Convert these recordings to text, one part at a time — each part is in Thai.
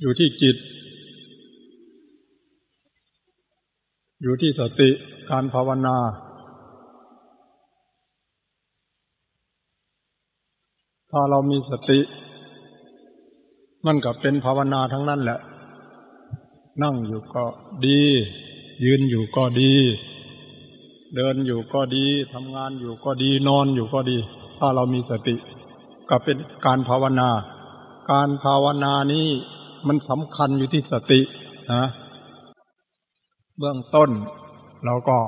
อยู่ที่จิต อยู่ที่สติการภาวนา ถ้าเรามีสติ มันก็เป็นภาวนาทั้งนั้นแหละ นั่งอยู่ก็ดี ยืนอยู่ก็ดี เดินอยู่ก็ดีทำงานอยู่ก็ดีนอนอยู่ก็ดี ถ้าเรามีสติ ก็เป็นการภาวนา การภาวนานี้ มันสำคัญอยู่ที่สตินะเบื้องต้นเราก็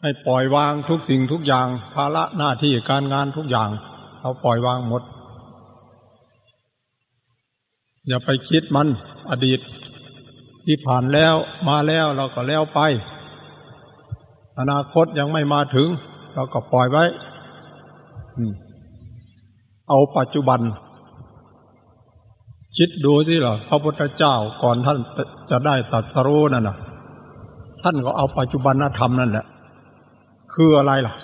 ให้ปล่อยวางทุกสิ่งทุกอย่าง ภาระหน้าที่การงานทุกอย่าง เราปล่อยวางหมด อย่าไปคิดมันอดีต ที่ผ่านแล้วมาแล้วเราก็แล้วไป อนาคตยังไม่มาถึง เราก็ปล่อยไว้เอาปัจจุบัน คิดดูสิเหรอพระพุทธเจ้าก่อนท่านจะได้ตัดสรู้นั่นน่ะท่านก็เอาปัจจุบันธรรมนั่นแหละคืออะไรล่ะ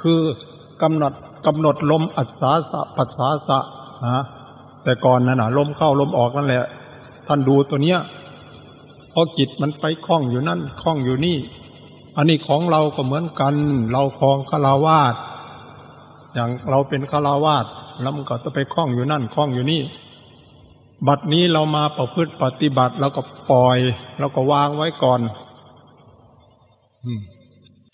คือกำหนดกำหนดลมอัศาสะปัสสาสะฮะแต่ก่อนนั่นน่ะลมเข้าลมออกนั่นแหละ ท่านดูตัวเนี้ยพอจิตมันไปคล้องอยู่นั่นคล้องอยู่นี่ อันนี้ของเราก็เหมือนกัน เราคลองคาราวาสอย่างเราเป็นคาราวาสแล้วมันก็จะไปคล้องอยู่นั่นคล้องอยู่นี่ บัดนี้เรามาประพฤติปฏิบัติเราก็ปล่อยเราก็วางไว้ก่อน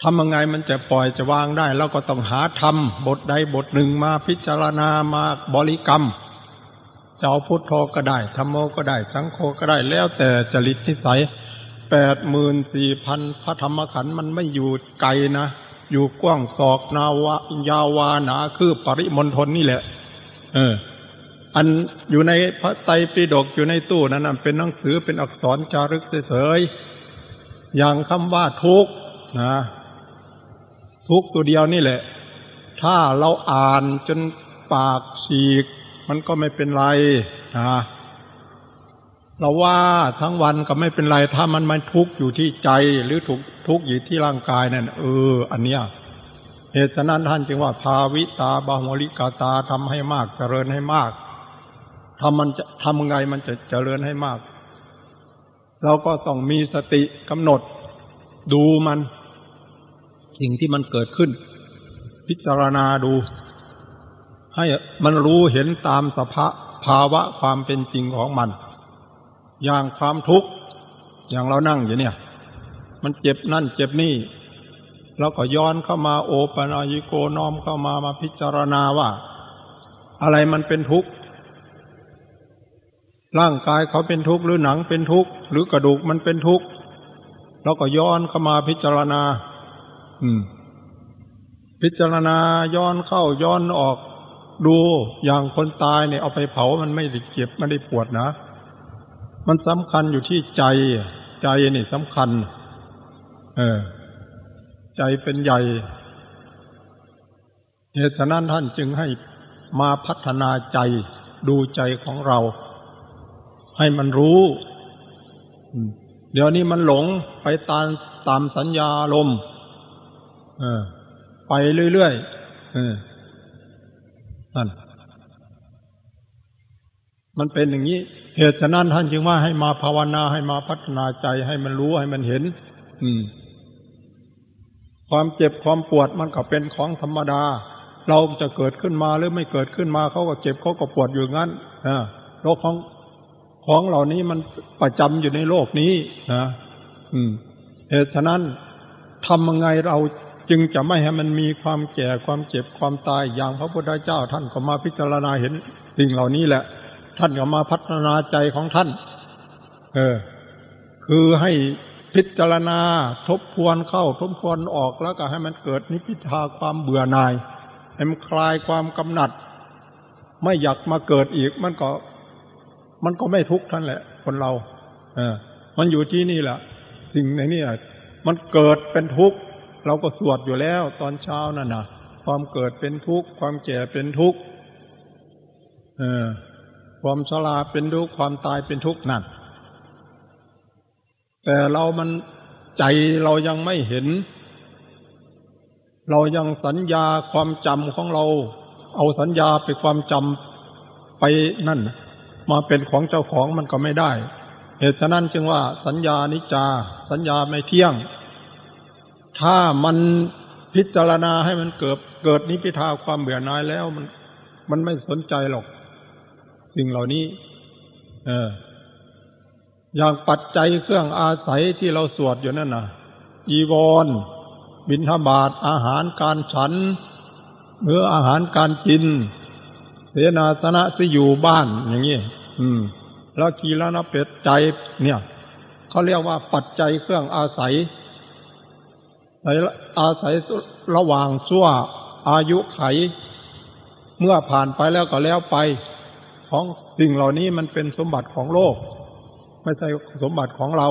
ทำยังไงมันจะปล่อยจะวางได้เราก็ต้องหาธรรมบทใดบทหนึ่งมาพิจารณามาบริกรรมจะเอาพุทโธก็ได้ธรรมโมก็ได้ สังโฆก็ได้แล้วแต่จริตนิสัยแปดหมื่นสี่พันพระธรรมขันธ์มันไม่อยู่ไกลนะ อยู่กว้างศอกนาวายาวาหนาคือปริมณฑลนี่แหละ เออ อันอยู่ในพระไตรปิฎกอยู่ในตู้นั้นเป็นหนังสือเป็นอักษรจารึกเฉยๆอย่างคำว่าทุกนะทุกตัวเดียวนี่แหละ ถ้าเราอ่านจนปากฉีก มันก็ไม่เป็นไรนะเราว่าทั้งวันก็ไม่เป็นไร ถ้ามันมันทุกข์อยู่ที่ใจหรือทุกทุกข์อยู่ที่ร่างกายนั่นเออ อันเนี้ยเหตุนั้นท่านจึงว่าภาวิตาบาหมลิกาตาทำให้มากเจริญให้มาก ทำมันจะทำไงมันจะเจริญให้มาก เราก็ต้องมีสติกำหนด ดูมัน สิ่งที่มันเกิดขึ้น พิจารณาดู ให้มันรู้เห็นตามสภาภาวะความเป็นจริงของมัน อย่างความทุกข์ อย่างเรานั่งอยู่เนี่ย มันเจ็บนั่นเจ็บนี่เราก็ย้อนเข้ามาโอปัญญิโกน้อมเข้ามามาพิจารณาว่า อะไรมันเป็นทุกข์ ร่างกายเขาเป็นทุกข์หรือหนังเป็นทุกข์หรือกระดูกมันเป็นทุกข์เราก็ย้อนเข้ามาพิจารณา อืม พิจารณาย้อนเข้าย้อนออก ดูอย่างคนตายเนี่ยเอาไปเผามันไม่ได้เจ็บไม่ได้ปวดนะ มันสำคัญอยู่ที่ใจใจนี่สำคัญ เออ ใจเป็นใหญ่เหตุฉะนั้นท่านจึงให้มาพัฒนาใจดูใจของเรา ให้มันรู้ เดี๋ยวนี้มันหลงไปตามตามสัญญาลมไปเรื่อยๆนั่นมันเป็นอย่างนี้ เหตุฉะนั้นท่านจึงว่าให้มาภาวนาให้มาพัฒนาใจให้มันรู้ให้มันเห็น อืม ความเจ็บความปวดมันก็เป็นของธรรมดา เราจะเกิดขึ้นมาหรือไม่เกิดขึ้นมาเขาก็เจ็บเขาก็ปวดอยู่งั้นอ่าโรคของ ของเหล่านี้มันประจำอยู่ในโลกนี้นะอืมเหตุฉะนั้นทำยังไงเราจึงจะไม่ให้มันมีความแก่ความเจ็บความตายอย่างพระพุทธเจ้า ท่านก็มาพิจารณาเห็นสิ่งเหล่านี้แหละ ท่านก็มาพัฒนาใจของท่าน เออ คือให้พิจารณาทบทวนเข้าทบทวนออกแล้วก็ให้มันเกิดนิพพิทาความเบื่อหน่ายให้มันคลายความกำหนัด ไม่อยากมาเกิดอีกมันก็ มันก็ไม่ทุกข์ท่านแหละ คนเรา เออ มันอยู่ที่นี่แหละสิ่งในนี้มันเกิดเป็นทุกข์เราก็สวดอยู่แล้ว ตอนเช้านั่นนะความเกิดเป็นทุกข์ความแก่เป็นทุกข์เออ ความชราเป็นทุกข์ความตายเป็นทุกข์นั่นแต่เรามันใจเรายังไม่เห็น เรายังสัญญาความจำของเรา เอาสัญญาไปความจำไปนั่น มาเป็นของเจ้าของมันก็ไม่ได้ เหตุฉะนั้นจึงว่าสัญญานิจา สัญญาไม่เที่ยง ถ้ามันพิจารณาให้มันเกิดเกิดนิพิทาความเบื่อหน่ายแล้วมันมันไม่สนใจหรอก สิ่งเหล่านี้ เออ อย่างปัจจัยเครื่องอาศัยที่เราสวดอยู่นั่นน่ะ อีวรบินทบาทอาหารการฉันเมื่ออาหารการกิน เสนาสนะที่อยู่บ้านอย่างนี้อืม แล้วกีแล้วนะเป็ดใจเนี่ยเขาเรียกว่าปัจจัยเครื่องอาศัยอาศัยระหว่างชั่วอายุไข เมื่อผ่านไปแล้วก็แล้วไป ของสิ่งเหล่านี้มันเป็นสมบัติของโลก ไม่ใช่สมบัติของเรา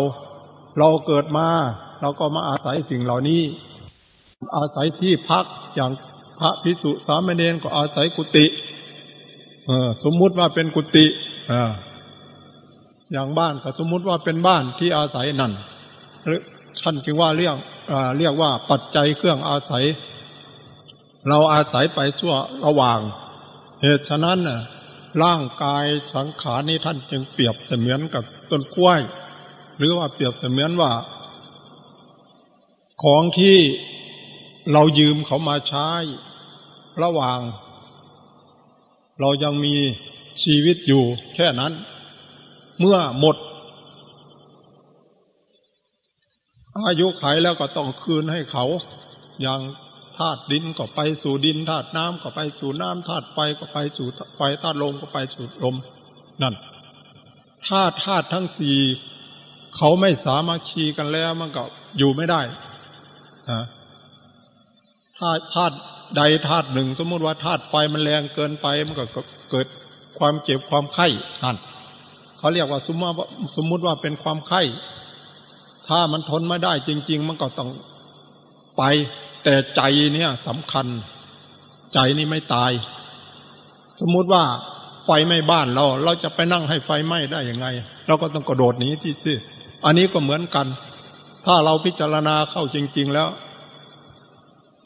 เราเกิดมา เราก็มาอาศัยสิ่งเหล่านี้ อาศัยที่พักอย่างพระพิสุสามเณรก็อาศัยกุฏิ สมมุติว่าเป็นกุฏิอย่างบ้านก็สมมุติว่าเป็นบ้านที่อาศัยนั่นหรือท่านจึงว่าเรียกเรียกว่าปัจจัยเครื่องอาศัย เราอาศัยไปชั่วระหว่าง เหตุฉะนั้นร่างกายสังขารนี้ท่านจึงเปรียบเสมือนกับต้นกล้วย หรือว่าเปรียบเสมือนว่า ของที่เรายืมเขามาใช้ ระหว่าง เรายังมีชีวิตอยู่แค่นั้น เมื่อหมด อายุไขแล้วก็ต้องคืนให้เขา อย่างธาตุดินก็ไปสู่ดินธาตุน้ำก็ไปสู่น้ำธาตุไฟก็ไปสู่ไฟธาตุลมก็ไปสู่ลมนั่นธาตุธาตุทั้งสี่เขาไม่สามารถคีกันแล้วมันก็อยู่ไม่ได้ฮะธาตุธาตุ ใดธาตุหนึ่ง สมมติว่าธาตุไฟมันแรงเกินไปมันก็เกิดความเจ็บความไข้นั่นเขาเรียกว่าสมมติว่าสมมติว่าเป็นความไข้ ถ้ามันทนไม่ได้จริง ๆ มันก็ต้องไป แต่ใจเนี่ยสำคัญ ใจนี่ไม่ตาย สมมุติว่าไฟไหม้บ้านเรา เราจะไปนั่งให้ไฟไหม้ได้ยังไง เราก็ต้องกระโดดหนีที่ที่อันนี้ก็เหมือนกัน ถ้าเราพิจารณาเข้าจริง ๆ แล้ว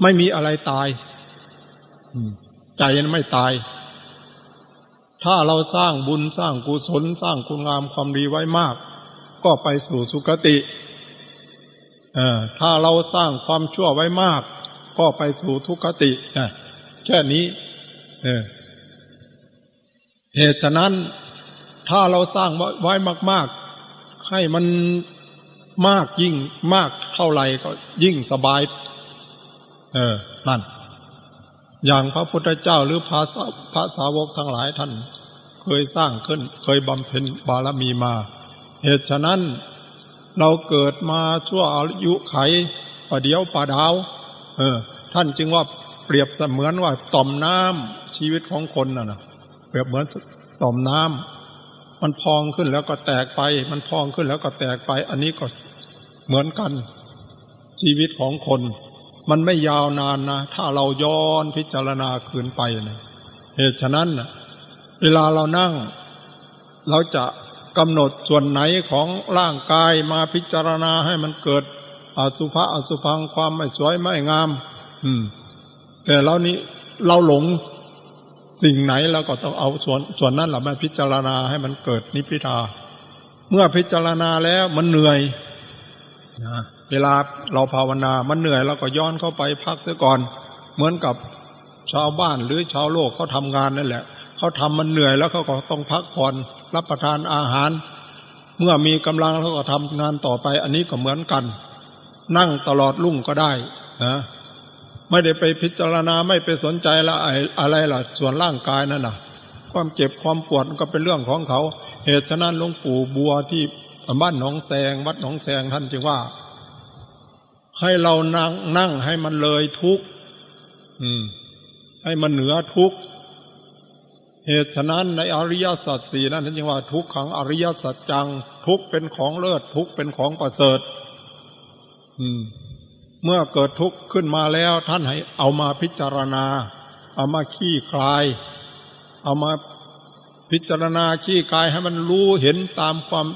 ไม่มีอะไรตาย ใจนั้นไม่ตาย ถ้าเราสร้างบุญสร้างกุศลสร้างคุณงามความดีไว้มาก ก็ไปสู่สุคติถ้าเราสร้างความชั่วไว้มาก ก็ไปสู่ทุกขตินะแค่นี้เหตุฉะนั้นถ้าเราสร้างไว้มาก ๆ ให้มันมากยิ่งมากเท่าไหร่ก็ยิ่งสบาย เออนั่น อย่างพระพุทธเจ้าหรือพระพระสาวกทั้งหลายท่าน เคยสร้างขึ้น เคยบำเพ็ญบารมีมา เหตุฉะนั้น เราเกิดมาชั่วอายุไขประเดียวประดาว เออ ท่านจึงว่าเปรียบเสมือนว่าต่อมน้ำชีวิตของคนน่ะนะเปรียบเหมือนต่อมน้ำมันพองขึ้นแล้วก็แตกไป มันพองขึ้นแล้วก็แตกไป อันนี้ก็เหมือนกัน ชีวิตของคน มันไม่ยาวนานนะ ถ้าเราย้อนพิจารณาคืนไปนะเหตุฉะนั้นนะเวลาเรานั่ง เราจะกำหนดส่วนไหนของร่างกายมาพิจารณาให้มันเกิดอสุภะอสุพังความไม่สวยไม่งาม อืม แต่เรานี้เราหลงสิ่งไหนเราก็ต้องเอาส่วนส่วนนั้นแหละมาพิจารณาให้มันเกิดนิพพิทา เมื่อพิจารณาแล้วมันเหนื่อยนะ เวลาเราภาวนา มันเหนื่อยเราก็ย้อนเข้าไปพักเสียก่อน เหมือนกับชาวบ้านหรือชาวโลกเขาทำงานนั่นแหละ เขาทำมันเหนื่อยแล้วเขาก็ต้องพักผ่อนรับประทานอาหาร เมื่อมีกำลังเขาก็ทำงานต่อไป อันนี้ก็เหมือนกัน นั่งตลอดรุ่งก็ได้นะไม่ได้ไปพิจารณาไม่ไปสนใจละอะไรล่ะ ส่วนร่างกายนั่นน่ะ ความเจ็บความปวดก็เป็นเรื่องของเขา เหตุฉะนั้นหลวงปู่บัวที่บ้านหนองแสงวัดหนองแสงท่านจึงว่า ให้เรานั่งนั่งให้มันเลยทุกอืมให้มันเหนือทุกเหตุฉะนั้นในอริยสัจสี่นั้นท่านจึงว่าทุกขังอริยสัจจัง ทุกเป็นของเลิศทุกเป็นของประเสริฐอืมเมื่อเกิดทุกข์ขึ้นมาแล้ว ท่านให้เอามาพิจารณา เอามาขี้คลาย เอามาพิจารณาขี้คลายให้มันรู้เห็นตามความ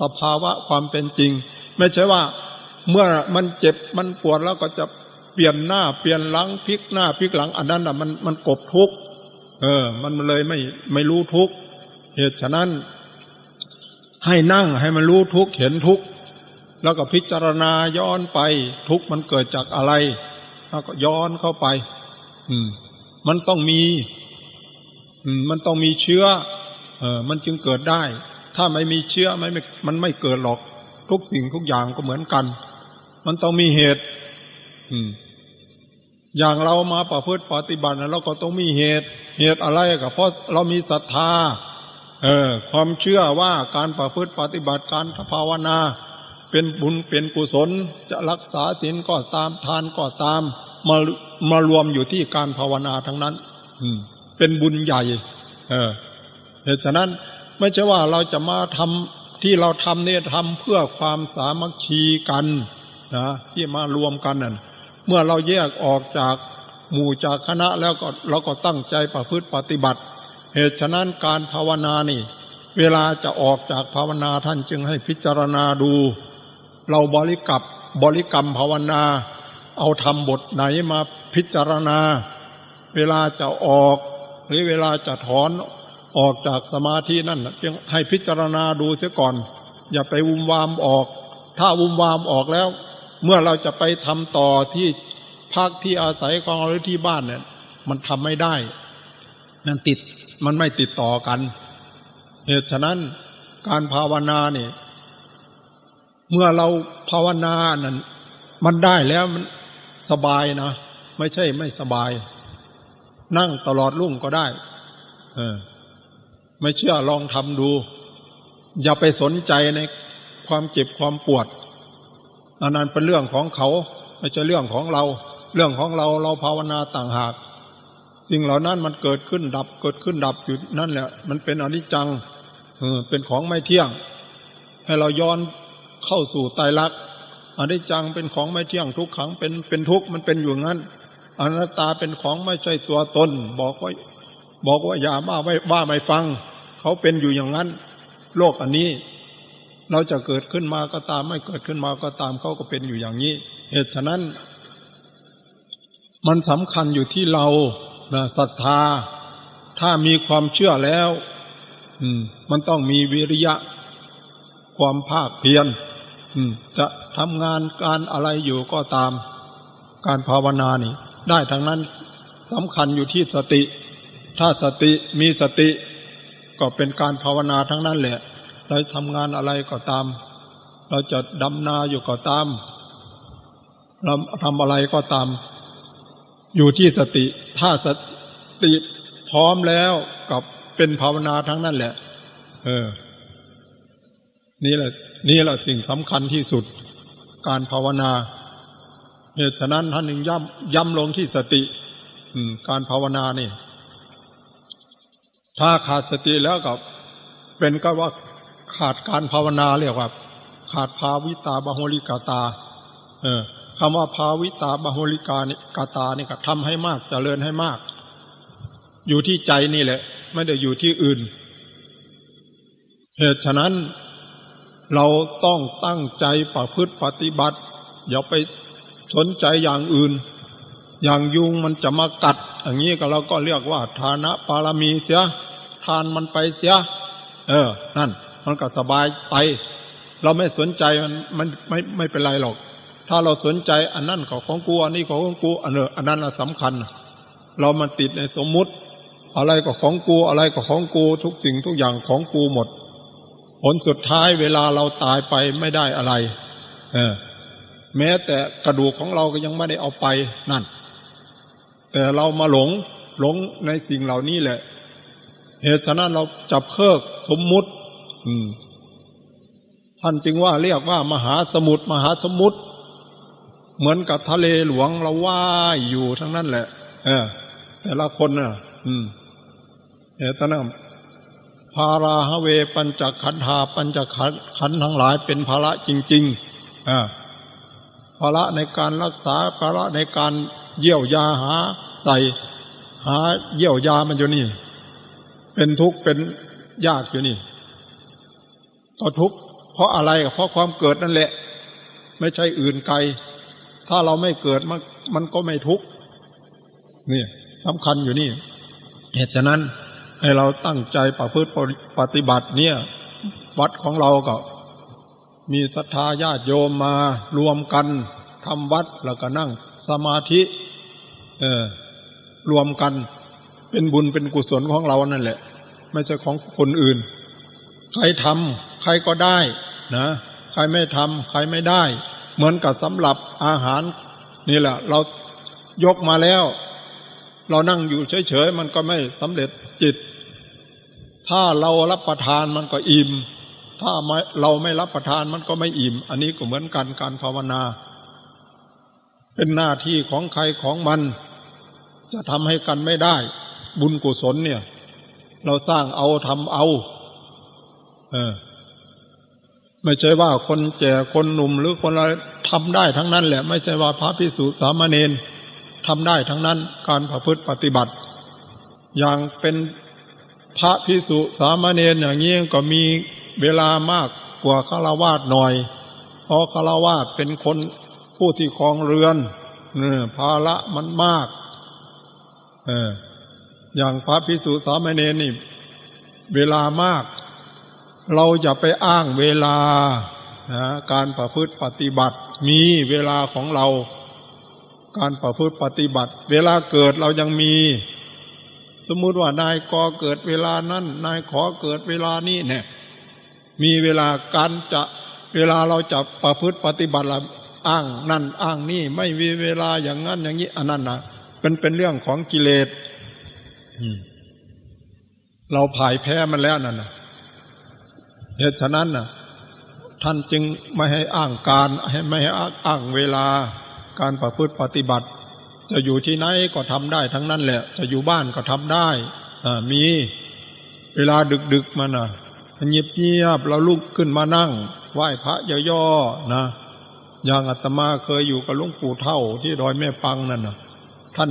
สภาวะความเป็นจริง ไม่ใช่ว่า เมื่อมันเจ็บมันปวดแล้วก็จะเปลี่ยนหน้าเปลี่ยนหลังพลิกหน้าพลิกหลัง อันนั้นอะมันมันกบทุกข์เออ มันเลยไม่ไม่รู้ทุกเหตุฉะนั้น ให้นั่งให้มันรู้ทุกเห็นทุกแล้วก็พิจารณาย้อนไป ทุกมันเกิดจากอะไร แล้วก็ย้อนเข้าไป อืม มันต้องมี อืม มันต้องมีเชื้อ เออ มันจึงเกิดได้ ถ้าไม่มีเชื้อไม่มันไม่เกิดหรอก ทุกสิ่งทุกอย่างก็เหมือนกัน มันต้องมีเหตุ อืม อย่างเรามาประพฤติปฏิบัติเราก็ต้องมีเหตุ เหตุอะไรก็เพราะเรามีศรัทธา เออ ความเชื่อว่าการประพฤติปฏิบัติการภาวนา เป็นบุญเป็นกุศล จะรักษาศีลก็ตามทานก็ตาม มามารวมอยู่ที่การภาวนาทั้งนั้น อืม เป็นบุญใหญ่ เออเหตุฉะนั้นไม่ใช่ว่าเราจะมาทำที่เราทำเนี่ยทำเพื่อความสามัคคีกัน นะที่มารวมกันนั่นเมื่อเราแยกออกจากหมู่จากคณะแล้วก็เราก็ตั้งใจประพฤติปฏิบัติ เหตุฉะนั้นการภาวนานี่ เวลาจะออกจากภาวนาท่านจึงให้พิจารณาดู เราบริกับบริกรรมภาวนา เอาทำบทไหนมาพิจารณา เวลาจะออก หรือเวลาจะถอนออกจากสมาธินั่นจึงให้พิจารณาดูเสียก่อน อย่าไปวุ่มวามออก ถ้าวุ่มวามออกแล้ว เมื่อเราจะไปทำต่อที่พักที่อาศัยของเราหรือที่บ้านเนี่ย มันทำไม่ได้ มันติดมันไม่ติดต่อกันเหตุฉะนั้นการภาวนาเนี่ย เมื่อเราภาวนานั้นมันได้แล้วมันสบายนะไม่ใช่ไม่สบาย นั่งตลอดรุ่งก็ได้ เออ ไม่เชื่อลองทำดู อย่าไปสนใจในความเจ็บความปวด อันนั้นเป็นเรื่องของเขา ไม่ใช่เรื่องของเรา เรื่องของเราเราภาวนาต่างหาก สิ่งเหล่านั้นมันเกิดขึ้นดับ เกิดขึ้นดับอยู่นั่นแหละ มันเป็นอนิจจังเออเป็นของไม่เที่ยง ให้เราย้อนเข้าสู่ตายรักอนิจจังเป็นของไม่เที่ยงทุกขังเป็นเป็นทุกข์มันเป็นอยู่งั้นอนัตตาเป็นของไม่ใช่ตัวตน บอกว่าบอกว่าอย่ามาไม่ว่าไม่ฟัง เขาเป็นอยู่อย่างนั้น โลกอันนี้ เราจะเกิดขึ้นมาก็ตาม ไม่เกิดขึ้นมาก็ตามเขาก็เป็นอยู่อย่างนี้ เหตุฉะนั้น มันสำคัญอยู่ที่เรานะศรัทธา ถ้ามีความเชื่อแล้ว อืม มันต้องมีวิริยะ ความภาคเพียรจะทำงานการอะไรอยู่ก็ตาม การภาวนานี่ ได้ทั้งนั้นสำคัญอยู่ที่สติ ถ้าสติมีสติ ก็เป็นการภาวนาทั้งนั้นแหละ เราทำงานอะไรก็ตาม เราจะดำนาอยู่ก็ตาม เราทำอะไรก็ตาม อยู่ที่สติ ถ้าสติพร้อมแล้วกับเป็นภาวนาทั้งนั้นแหละ เออ นี่แหละ นี่แหละสิ่งสำคัญที่สุด การภาวนาเหตุฉะนั้นท่านหนึ่งย้ำย้ำลงที่สติการภาวนานี่ ถ้าขาดสติแล้วก็เป็นก็ว่า ขาดการภาวนาเรียกว่า ขาดภาวิตาบาโหลิกาตา เออคำว่าภาวิตาบาโหลิกานี่กาตานี่ก็ทำให้มากจเจริญให้มาก อยู่ที่ใจนี่แหละ ไม่ได้อยู่ที่อื่นเหตุฉะนั้นเราต้องตั้งใจประพฤติปฏิบัติ อย่าไปสนใจอย่างอื่น อย่างยุงมันจะมากัด อย่างนี้ก็เราก็เรียกว่าทานะปารมีเสีย ทานมันไปเสีย เออ นั่น มันก็สบายไป เราไม่สนใจมันมันไม่ไม่เป็นไรหรอก ถ้าเราสนใจอันนั้นของของกูอันนี้ของกูอันเนออันนั้นสำคัญ เรามันติดในสมมุติ อะไรก็ของกูอะไรก็ของกูทุกสิ่งทุกอย่างของกูหมด ผลสุดท้ายเวลาเราตายไปไม่ได้อะไร เออ แม้แต่กระดูกของเราก็ยังไม่ได้เอาไปนั่น แต่เรามาหลงหลงในสิ่งเหล่านี้แหละเหตุฉะนั้นเราจะเพิกสมมุติ ท่านจึงว่าเรียกว่ามหาสมุทรมหาสมุทรเหมือนกับทะเลหลวงเราว่ายอยู่ทั้งนั้นแหละ เออ แต่ละคนน่ะ อืมเหตุนั้นภาราฮเวปัญจขันธาปัญจขันขันทั้งหลายเป็นภาระจริงๆอ่าภาระในการรักษาภาระในการเยี่ยวยาหาใส่หาเยี่ยวยามันอยู่นี่ เป็นทุกข์เป็นยากอยู่นี่ ก็ทุกข์เพราะอะไรเพราะความเกิดนั่นแหละ ไม่ใช่อื่นไกล ถ้าเราไม่เกิดมันมันก็ไม่ทุกข์นี่สำคัญอยู่นี่ เหตุฉะนั้นให้เราตั้งใจประพฤติปฏิบัติเนี่ย วัดของเราก็ มีศรัทธาญาติโยมมารวมกันทำวัดแล้วก็นั่งสมาธิ เออ รวมกัน เป็นบุญเป็นกุศลของเรานั่นแหละ ไม่ใช่ของคนอื่น ใครทำใครก็ได้นะใครไม่ทำใครไม่ได้ เหมือนกับสำหรับอาหาร นี่แหละ เรายกมาแล้ว เรานั่งอยู่เฉยๆมันก็ไม่สำเร็จจิต ถ้าเรารับประทานมันก็อิ่มถ้าเราไม่รับประทานมันก็ไม่อิ่ม อันนี้ก็เหมือนกันการภาวนา เป็นหน้าที่ของใครของมัน จะทำให้กันไม่ได้ บุญกุศลเนี่ย เราสร้างเอาทำเอา เออ ไม่ใช่ว่าคนแก่คนหนุ่มหรือคนอะไรทำได้ทั้งนั้นแหละ ไม่ใช่ว่าพระพิสุสามเณรทำได้ทั้งนั้น การประพฤติปฏิบัติ อย่างเป็นพระพิสุสามเณรอย่างนี้ก็มีเวลามากกว่าฆราวาสหน่อย เพราะฆราวาสเป็นคนผู้ที่ครองเรือนเนี่ยภาระมันมาก เออ อย่างพระพิสุสามเณรนี่ เวลามาก เราอย่าไปอ้างเวลานะการประพฤติปฏิบัติมีเวลาของเรา การประพฤติปฏิบัติ เวลาเกิดเรายังมี สมมุติว่านายกอเกิดเวลานั้นนายขอเกิดเวลานี้เนี่ย มีเวลาการจะเวลาเราจะประพฤติปฏิบัติอ้างนั่นอ้างนี่ไม่มีเวลาอย่างนั้นอย่างนี้อันนั้นนะเป็นเป็นเรื่องของกิเลสเราผ่ายแพ้มันแล้วนั่นนะ เหตุฉะนั้นนะท่านจึงไม่ให้อ้างการให้ไม่ให้อ้างเวลาการประพฤติปฏิบัติ จะอยู่ที่ไหนก็ทำได้ทั้งนั้นแหละ จะอยู่บ้านก็ทำได้อ่ามีเวลาดึกๆมันอะเงียบเงียบเราลุกขึ้นมานั่ง ไหว้พระย่อๆนะอย่างอาตมาเคยอยู่กับลุงปู่เท่าที่ดอยแม่ปังนั่นนะท่าน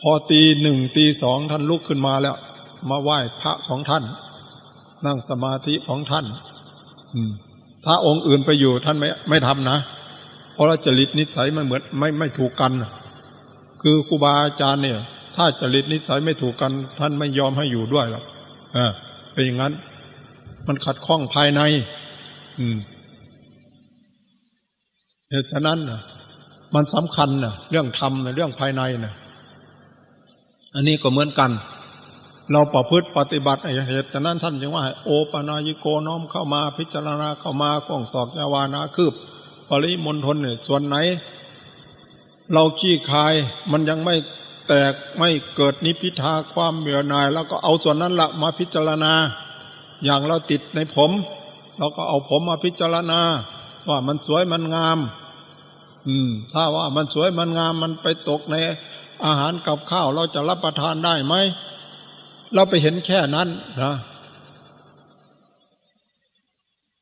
พอตีหนึ่งตีสองท่านลุกขึ้นมาแล้ว มาไหว้พระของท่าน นั่งสมาธิของท่าน อืม ถ้าองค์อื่นไปอยู่ท่านไม่ไม่ทำนะ เพราะจริตนิสัยไม่เหมือนไม่ไม่ถูกกัน คือครูบาอาจารย์เนี่ย ถ้าจริตนิสัยไม่ถูกกัน ท่านไม่ยอมให้อยู่ด้วยหรอกอ่าเป็นอย่างนั้น มันขัดข้องภายใน อืมเหตุฉะนั้นนะมันสำคัญนะเรื่องธรรมนะเรื่องภายในนะอันนี้ก็เหมือนกัน เราประพฤติปฏิบัติเหตุฉะนั้นท่านจึงว่า โอปนายิโกน้อมเข้ามาพิจารณาเข้ามาก้องสอบยาวานาคืบ ปริมณฑลเนี่ยส่วนไหน เราขี้คายมันยังไม่แตกไม่เกิดนิพิทาความเบื่อหน่าย แล้วก็เอาส่วนนั้นละมาพิจารณา อย่างเราติดในผม เราก็เอาผมมาพิจารณา ว่ามันสวยมันงาม อืม ถ้าว่ามันสวยมันงามมันไปตกในอาหารกับข้าวเราจะรับประทานได้ไหม เราไปเห็นแค่นั้นนะ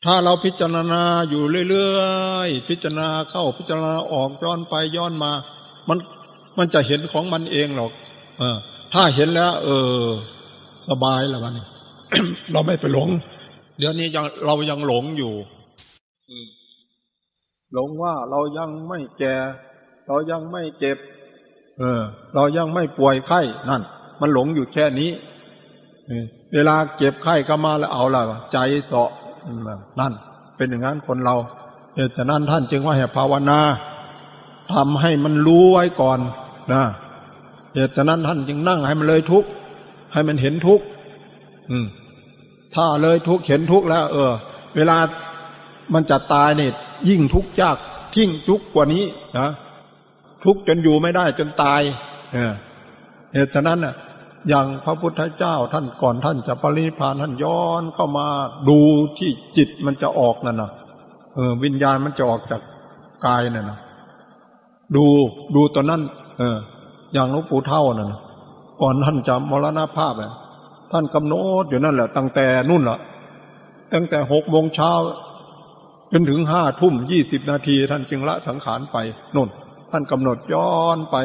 ถ้าเราพิจารณาอยู่เรื่อยๆ พิจารณาเข้าพิจารณาออกย้อนไปย้อนมา มันมันจะเห็นของมันเองหรอก เออ ถ้าเห็นแล้ว เออ สบายแล้ววันนี้เราไม่ไปหลง เดี๋ยวนี้ยังเรายังหลงอยู่หลงว่าเรายังไม่แก่ เรายังไม่เจ็บ เออ เรายังไม่ป่วยไข้นั่น มันหลงอยู่แค่นี้ เวลาเจ็บไข้ก็มาแล้วเอาละใจเสาะนั่น เป็นอย่างนั้นคนเราเหตุฉะนั้นท่านจึงว่าให้ภาวนาทำให้มันรู้ไว้ก่อนนะเหตุฉะนั้นท่านจึงนั่งให้มันเลยทุกข์ให้มันเห็นทุกข์ถ้าเลยทุกข์เห็นทุกข์แล้ว เออ เวลามันจะตายเนี่ยยิ่งทุกข์ยากทิ้งทุกข์กว่านี้นะทุกข์จนอยู่ไม่ได้จนตาย เออเหตุฉะนั้นน่ะ อย่างพระพุทธเจ้าท่านก่อนท่านจะปรินิพานท่านย้อนเข้ามาดูที่จิตมันจะออกนั่นนะเออ วิญญาณมันจะออกจากกายนั่นนะดูดูตอนนั้น เออ อย่างหลวงปู่เท่านั่นก่อนท่านจะมรณภาพอะท่านกำหนดอยู่นั่นแหละตั้งแต่นู่นละตั้งแต่หกโมงเช้าจนถึงห้าทุ่มยี่สิบนาที ท่านจึงละสังขารไปนู่น ท่านกำหนดย้อนไป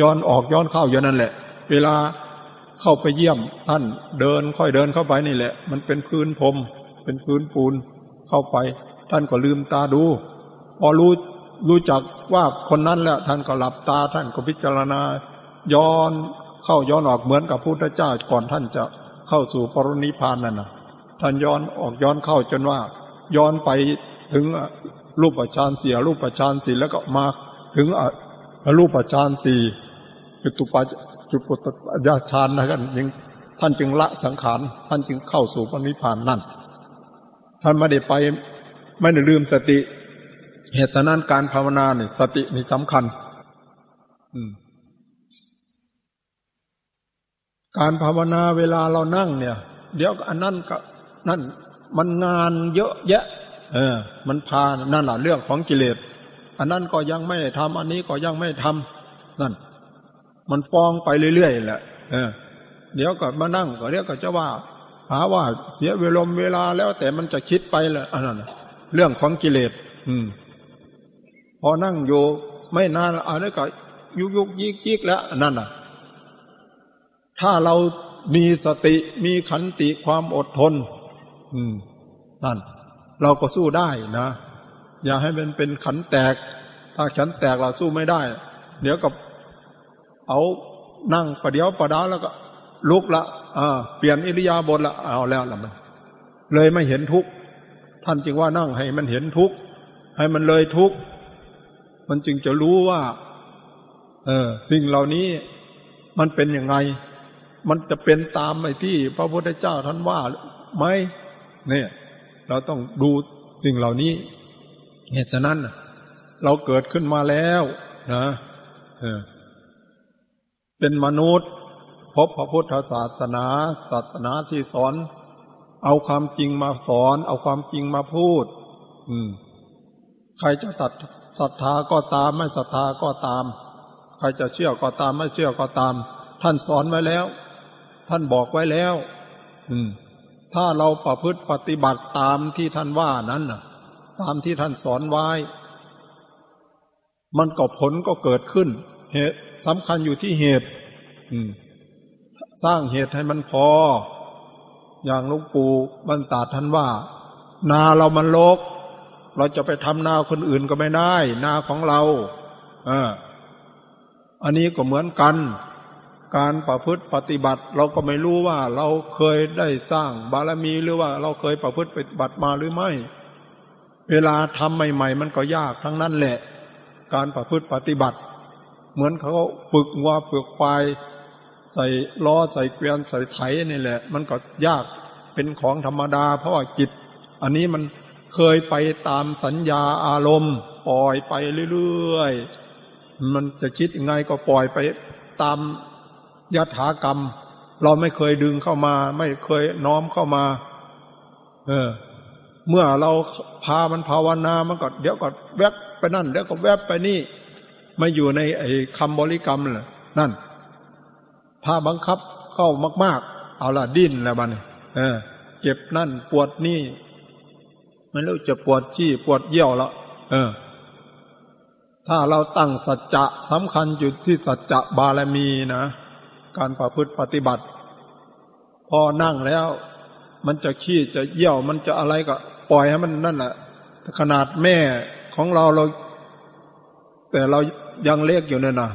ย้อนออกย้อนเข้าอย่างนั้นแหละ เวลา เข้าไปเยี่ยมท่านเดินค่อยเดินเข้าไปนี่แหละ มันเป็นพื้นพรมเป็นพื้นปูนเข้าไป ท่านก็ลืมตาดู พอรู้รู้จักว่าคนนั้นแล้วท่านก็หลับตาท่านก็พิจารณา ย้อนเข้าย้อนออกเหมือนกับพุทธเจ้าก่อนท่านจะเข้าสู่ปรินิพานนั่นนะท่านย้อนออกย้อนเข้าจนว่า ย้อนไปถึงรูปฌานสี่รูปฌานสี่แล้วก็มาถึงรูปฌานสี่จตุป จุปุตยาฌานนะกันยังท่านจึงละสังขาร ท่านจึงเข้าสู่ประนิพพานนั่น ท่านไม่ได้ไปไม่ได้ลืมสติ เหตุนั้นการภาวนาเนี่ยสตินี่สำคัญ อืมการภาวนาเวลาเรานั่งเนี่ย เดี๋ยวอันนั้นก็นั่นมันงานเยอะแยะ เออ มันพานั่นแหละเรื่องของกิเลสอันนั้นก็ยังไม่ได้ทำอันนี้ก็ยังไม่ทำนั่น มันฟ้องไปเรื่อยๆแหละเออ เดี๋ยวก็มานั่งก็เรียกก็จะว่า หาว่าเสียเวลมเวลาแล้วแต่มันจะคิดไปเลยอันนั้นเรื่องของกิเลส อืม พอนั่งอยู่ไม่นานอันนี้ก็ยุกยุกยิกยิกแล้วนั่นน่ะ ถ้าเรามีสติมีขันติความอดทน อืมนั่น เราก็สู้ได้นะ อย่าให้มันเป็นขันแตก ถ้าขันแตกเราสู้ไม่ได้ เดี๋ยวกับ เอานั่งประเดี๋ยวประดาแล้วก็ ลุกละอ่าเปลี่ยนอิริยาบถละเอาแล้วละมันเลยไม่เห็นทุกข์ท่านจึงว่านั่งให้มันเห็นทุกข์ให้มันเลยทุกข์มันจึงจะรู้ว่า เออสิ่งเหล่านี้มันเป็นยังไงมันจะเป็นตามไอ้ที่ พระพุทธเจ้าท่านว่าไหมเนี่ย เราต้องดูสิ่งเหล่านี้ เหตุนั้นเราเกิดขึ้นมาแล้ว นะเออ ป็นมนุษย์ พบพระพุทธศาสนาศาสนาที่สอน เอาความจริงมาสอน เอาความจริงมาพูด อืม ใครจะตัดศรัทธาก็ตาม ไม่ศรัทธาก็ตาม ใครจะเชื่อก็ตาม ไม่เชื่อก็ตาม ท่านสอนไว้แล้ว ท่านบอกไว้แล้ว อืม ถ้าเราประพฤติปฏิบัติตามที่ท่านว่านั้นน่ะ ตามที่ท่านสอนไว้ มันก็ผลก็เกิดขึ้น เหตุสำคัญอยู่ที่เหตุสร้างเหตุให้มันพอ อย่างลูกปู่บรรดาท่านว่า นาเรามันลก เราจะไปทำนาคนอื่นก็ไม่ได้ นาของเราอ่าอันนี้ก็เหมือนกัน การประพฤติปฏิบัติ เราก็ไม่รู้ว่า เราเคยได้สร้างบารมีหรือว่า เราเคยประพฤติปฏิบัติมาหรือไม่ เวลาทำใหม่ ๆ มันก็ยากทั้งนั้นแหละ การประพฤติปฏิบัติ เหมือนเขาฝึกวัวฝึกควายใส่ล้อใส่เกวียนใส่ไถนี่แหละ มันก็ยากเป็นของธรรมดา เพราะว่าจิต อันนี้มันเคยไปตามสัญญาอารมณ์ปล่อยไปเรื่อยๆ มันจะคิดยังไงก็ปล่อยไปตามยถากรรม เราไม่เคยดึงเข้ามา ไม่เคยน้อมเข้ามา เออ เมื่อเราพามันภาวนามันก็เดี๋ยวก็แวบไปนั่นเดี๋ยวก็แวบไปนี่ ไม่อยู่ในไอ้คำบริกรรมเลยนั่นพาบังคับเข้ามาก ๆ เอาละดิ้นแล้วบันเออ เจ็บนั่นปวดนี่ไม่รู้จะปวดชี้ปวดเยี่ยวแล้วเออ ถ้าเราตั้งสัจจะสำคัญอยู่ที่สัจจะบารมีนะการประพฤติปฏิบัติ พอนั่งแล้ว มันจะขี้จะเยี่ยวมันจะอะไรก็ ปล่อยให้มันนั่นแหละขนาดแม่ของเราเรา แต่เรา ยังเล็กอยู่เนี่ยนะ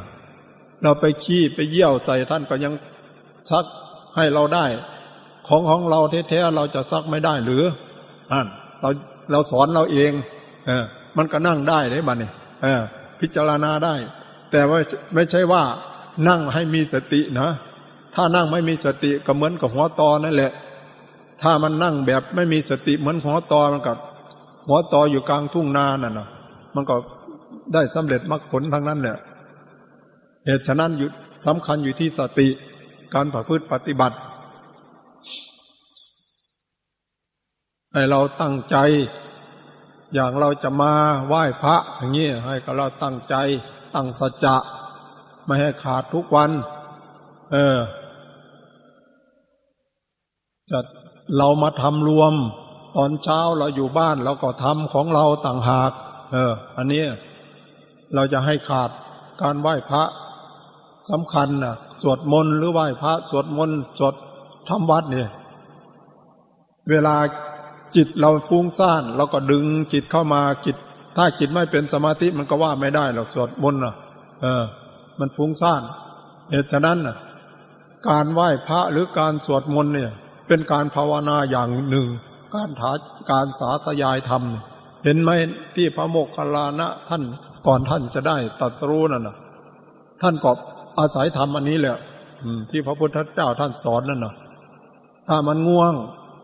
เราไปขี้ไปเยี่ยวใส่ท่านก็ยังซักให้เราได้ ของของเราแท้ๆเราจะซักไม่ได้หรืออ่านเราเราสอนเราเอง เออ มันก็นั่งได้เลยบ้านี่เออ พิจารณาได้ แต่ว่าไม่ใช่ว่า นั่งให้มีสตินะ ถ้านั่งไม่มีสติก็เหมือนกับหัวตอนั่นแหละ ถ้ามันนั่งแบบไม่มีสติเหมือนหัวตอมันกับหัวตออยู่กลางทุ่งนานั่นนะมันก็ ได้สำเร็จมรรคผลทั้งนั้นเนี่ยเหตุฉะนั้นอยู่สำคัญอยู่ที่สติการประพฤติปฏิบัติให้เราตั้งใจ อย่างเราจะมาไหว้พระอย่างนี้ให้กับเราตั้งใจ ตั้งสัจจะไม่ให้ขาดทุกวัน เออจะเรามาทำรวม ตอนเช้าเราอยู่บ้านเราก็ทำของเราต่างหาก เออ อันนี้ เราจะให้ขาดการไหว้พระสำคัญนะสวดมนต์หรือไหว้พระ สวดมนต์สวดทำวัดเนี่ย เวลาจิตเราฟุ้งซ่านเราก็ดึงจิตเข้ามาจิต ถ้าจิตไม่เป็นสมาธิมันก็ว่าไม่ได้หรอกสวดมนต์อะเออ มันฟุ้งซ่านเหตุฉะนั้นน่ะการไหว้พระหรือการสวดมนต์เนี่ย เป็นการภาวนาอย่างหนึ่ง การถาการสาธยายธรรม เห็นไหมที่พระโมคคัลลานะท่าน ก่อนท่านจะได้ตัดรู้นั่นนะท่านก็อาศัยธรรมอันนี้แหละที่พระพุทธเจ้าท่านสอนนั่นนะถ้ามันง่วง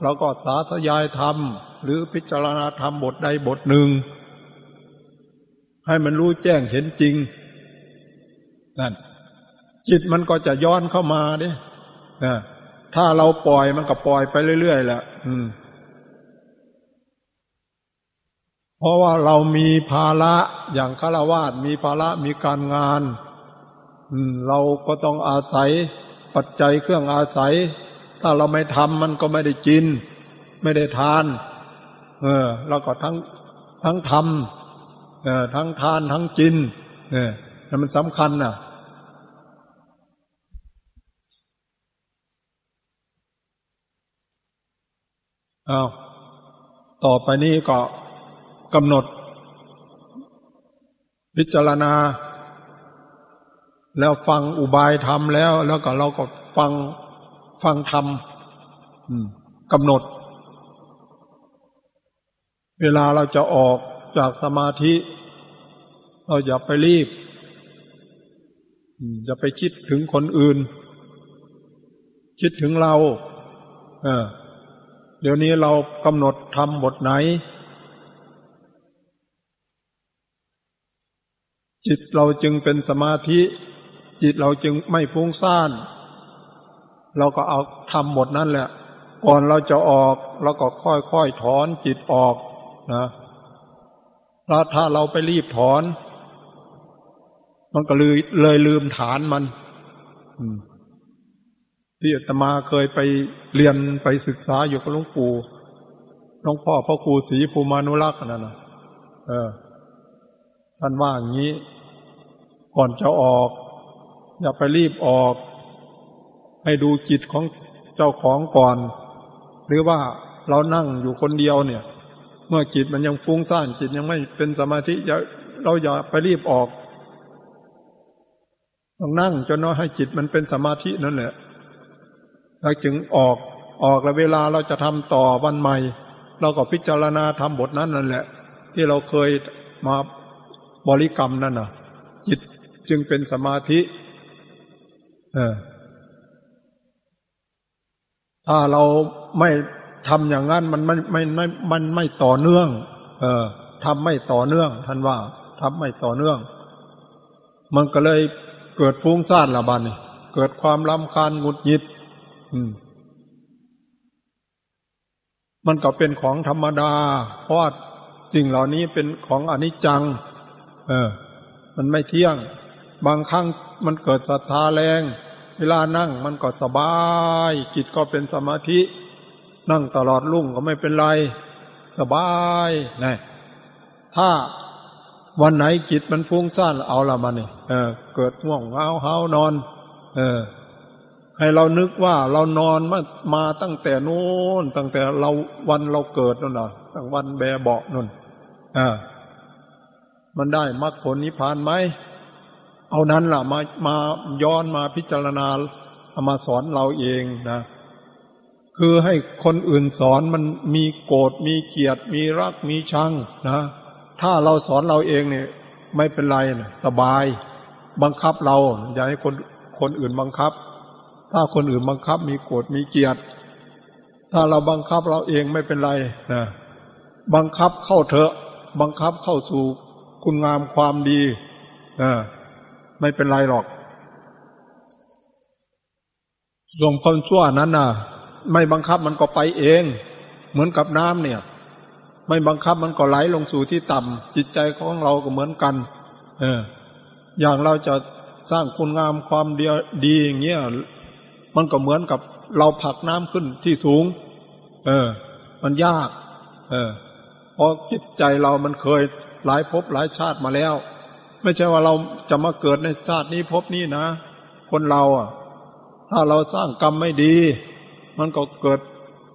เราก็สาธยายธรรม หรือพิจารณาธรรมบทใดบทหนึ่ง ให้มันรู้แจ้งเห็นจริง นั่น จิตมันก็จะย้อนเข้ามาเด้ถ้าเราปล่อยมันก็ปล่อยไปเรื่อยๆแหละอืม เพราะว่าเรามีภาระอย่างฆราวาสมีภาระมีการงานเราก็ต้องอาศัยปัจจัยเครื่องอาศัย ถ้าเราไม่ทำมันก็ไม่ได้กิน ไม่ได้ทาน เออเราก็ทั้งทั้งทำเออทั้งทานทั้งกิน เออมันสำคัญน่ะอาต่อไปนี้ก็ กำหนด พิจารณา แล้วฟังอุบายธรรมแล้ว แล้วก็เราก็ฟังฟังธรรมกำหนด เวลาเราจะออกจากสมาธิ เราอย่าไปรีบอย่าไปคิดถึงคนอื่น คิดถึงเรา เออเดี๋ยวนี้เรากำหนดทำบทไหน จิตเราจึงเป็นสมาธิ จิตเราจึงไม่ฟุ้งซ่าน เราก็เอาทำบทนั้นแหละ ก่อนเราจะออกเราก็ค่อยๆถอนจิตออกนะแล้วถ้าเราไปรีบถอน มันก็เลยเลยลืมฐานมันที่อาตมาเคยไปเรียนไปศึกษาอยู่กับหลวงปู่หลวงพ่อพ่อครูศรีภูมานุรักษ์นั่นนะเออท่านว่าอย่างนี้ ก่อนจะออก อย่าไปรีบออก ให้ดูจิตของเจ้าของก่อน หรือว่าเรานั่งอยู่คนเดียวเนี่ย เมื่อจิตมันยังฟุ้งซ่านจิตยังไม่เป็นสมาธิอย่าเราอย่าไปรีบออกต้องนั่งจนน้อยให้จิตมันเป็นสมาธินั่นแหละเราจึงออกออกแล้วเวลาเราจะทำต่อวันใหม่ เราก็พิจารณาทำบทนั้นนั่นแหละ ที่เราเคยมาบริกรรมนั่นน่ะ จิต จึงเป็นสมาธิ เออ ถ้าเราไม่ทำอย่างนั้นมันไม่ไม่ไม่มันไม่ต่อเนื่อง เออทำไม่ต่อเนื่อง ท่านว่าทำไม่ต่อเนื่อง มันก็เลยเกิดฟุ้งซ่านละบันเกิดความลำคาญหงุดหงิดมันก็เป็นของธรรมดา เพราะสิ่งเหล่านี้เป็นของอนิจจัง เออ มันไม่เที่ยง บางครั้งมันเกิดศรัทธาแรง เวลานั่งมันก็สบาย จิตก็เป็นสมาธิ นั่งตลอดรุ่งก็ไม่เป็นไร สบายนะถ้าวันไหนจิตมันฟุ้งซ่านเอาละมันนี่เออ เกิดง่วงเงาเฮานอน เออ ให้เรานึกว่าเรานอนมามาตั้งแต่นู้นตั้งแต่เราวันเราเกิดนั่นน่ะตั้งวันแบเบาะนั่นอ่ามันได้มรรคผลนิพพานไหม เอานั้นล่ะมามาย้อนมาพิจารณาเอามาสอนเราเองนะคือให้คนอื่นสอนมันมีโกรธมีเกลียดมีรักมีชังนะถ้าเราสอนเราเองเนี่ย ไม่เป็นไรนะสบาย บังคับเรา อย่าให้คนคนอื่นบังคับ ถ้าคนอื่นบังคับ มีโกรธมีเกียรตถ้าเราบังคับเราเองไม่เป็นไรนะบังคับเข้าเถอะ บังคับเข้าสู่คุณงามความดีนะ ไม่เป็นไรหรอก ส่งคนชั่วนั้นน่ะ ไม่บังคับมันก็ไปเอง เหมือนกับน้ำเนี่ย ไม่บังคับมันก็ไหลลงสู่ที่ต่ำจิตใจของเราก็เหมือนกัน เออ อย่างเราจะสร้างคุณงามความดีดีอย่างเงี้ยมันก็เหมือนกับเราผลักน้ำขึ้นที่สูง เออ มันยาก เออเพราะจิตใจเรามันเคยหลายภพหลายชาติมาแล้ว ไม่ใช่ว่าเราจะมาเกิดในชาตินี้ภพนี้นะ คนเราอะ ถ้าเราสร้างกรรมไม่ดี มันก็เกิด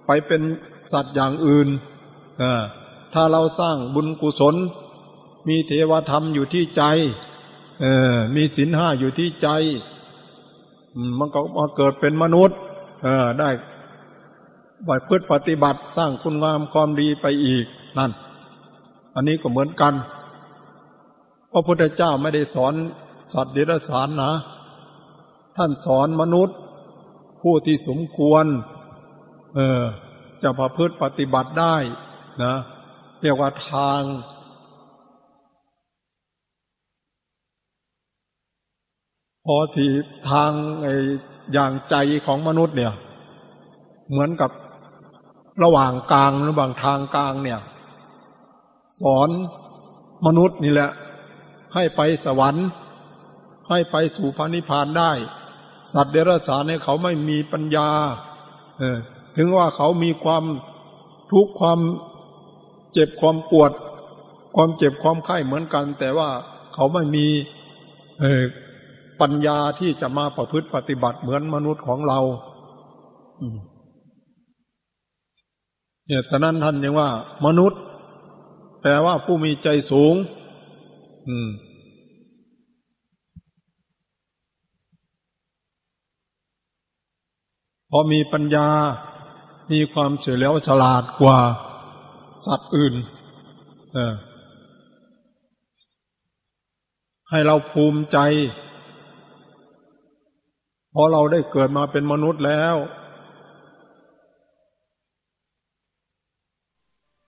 ไปเป็นสัตว์อย่างอื่นอถ้าเราสร้างบุญกุศล มีเทวธรรมอยู่ที่ใจเออมีศีลห้าอยู่ที่ใจ มันก็มาเกิดเป็นมนุษย์ เออได้ไหวพืชปฏิบัติสร้างคุณงามความดีไปอีกนั่น อันนี้ก็เหมือนกัน พระพุทธเจ้าไม่ได้สอนสัตว์เดรัจฉานนะ ท่านสอนมนุษย์ ผู้ที่สมควร เออจะประพฤติปฏิบัติได้นะเรียกว่าทางพอที่ทางไอ้อย่างใจของมนุษย์เนี่ย เหมือนกับระหว่างกลางระหว่างทางกลางเนี่ย สอนมนุษย์นี่แหละ ให้ไปสวรรค์ ให้ไปสู่พระนิพพานได้ สัตว์เดรัจฉานเนี่ยเขาไม่มีปัญญา เออ ถึงว่าเขามีความทุกข์ความเจ็บความปวด ความเจ็บความไข้เหมือนกัน แต่ว่าเขาไม่มีเออปัญญาที่จะมาประพฤติปฏิบัติเหมือนมนุษย์ของเราเนี่ยฉะนั้นท่านยังว่า มนุษย์แปลว่าผู้มีใจสูง อืม พอมีปัญญา มีความเฉลียวฉลาดกว่า สัตว์อื่นเออให้เราภูมิใจพอเราได้เกิดมาเป็นมนุษย์แล้ว